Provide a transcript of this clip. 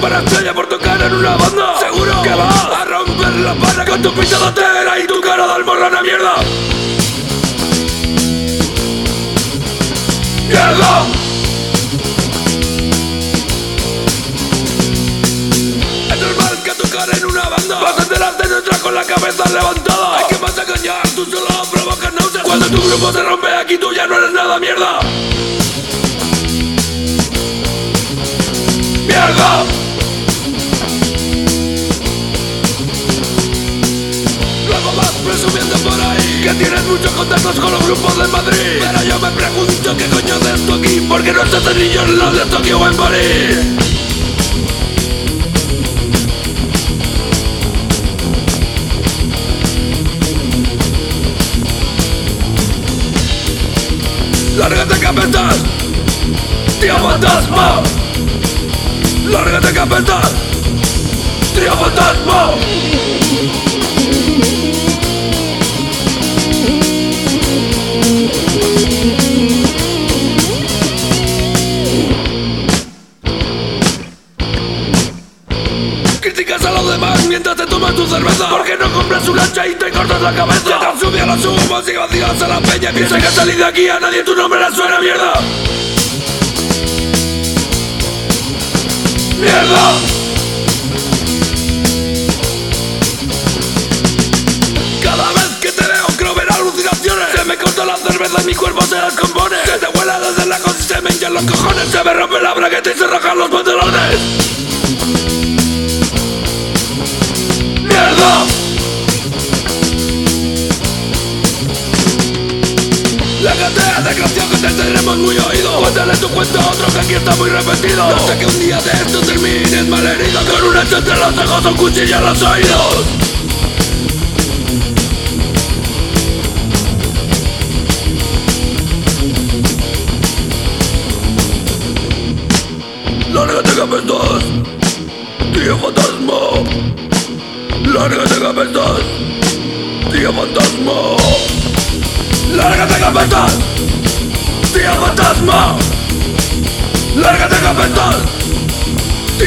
para estrella por tocar en una banda. Seguro que vas a romper la pana con tu pinta de tela y tu cara de almorrana mierda. ¡Mierda! Es normal que tocar en una banda. Vas enterarte de otra con la cabeza levantada. Hay que más a engañar, tú solo provocas náuseas. Cuando tu grupo se rompe aquí tú ya no eres nada, ¡Mierda! Que tienes muchos contactos con los grupos de Madrid Pero yo me pregunto qué coño de esto aquí ¿Por qué no estás en niños en los de Tokio o en París? ¡Lárgate, capetas! ¡Tío fantasma! ¡Lárgate, capetas! ¡Tío fantasma! Tomas tu cerveza. ¿Por qué no compras un lancha y te cortas la cabeza? Ya te subido los humos y vacías a la peña. Piensa que salido de aquí a nadie tu nombre le suena mierda. ¡Mierda! Cada vez que te veo creo ver alucinaciones. Se me corta la cerveza y mi cuerpo se descompone. Se te vuela desde la me hinchan los cojones. Se me rompe la bragueta y se rajan los pantalones catea de canción que te tenemos muy oído Cuéntale tu cuento a otro que aquí está muy repetido No sé que un día de esto termines malherido Con un hacha entre los ojos un cuchillo en los oídos ¡Lárgate cabezas! ¡Tío fantasma! ¡Lárgate cabezas! ¡Tío fantasma! ¡Lárgate cabezas!